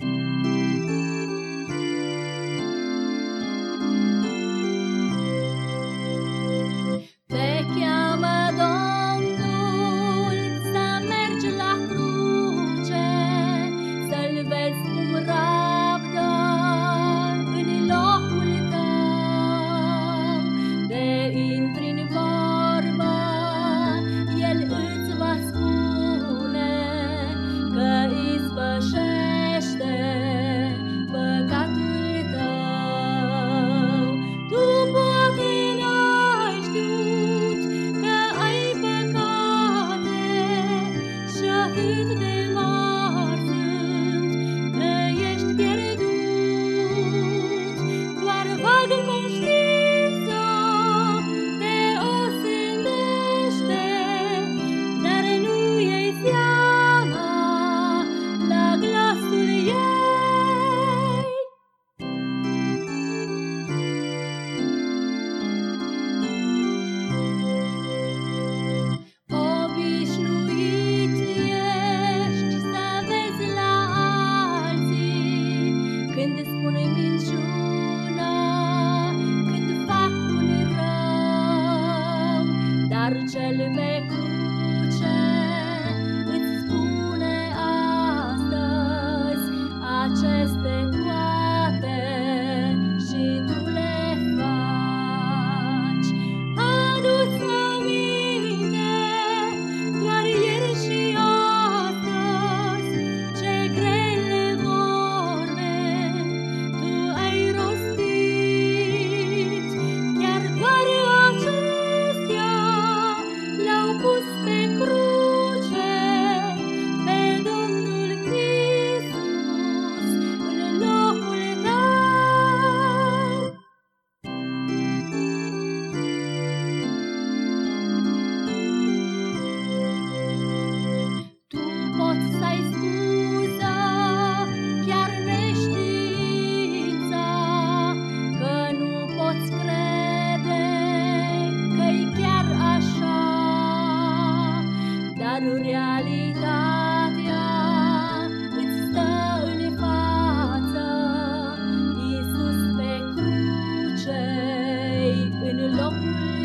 you elle-même. love.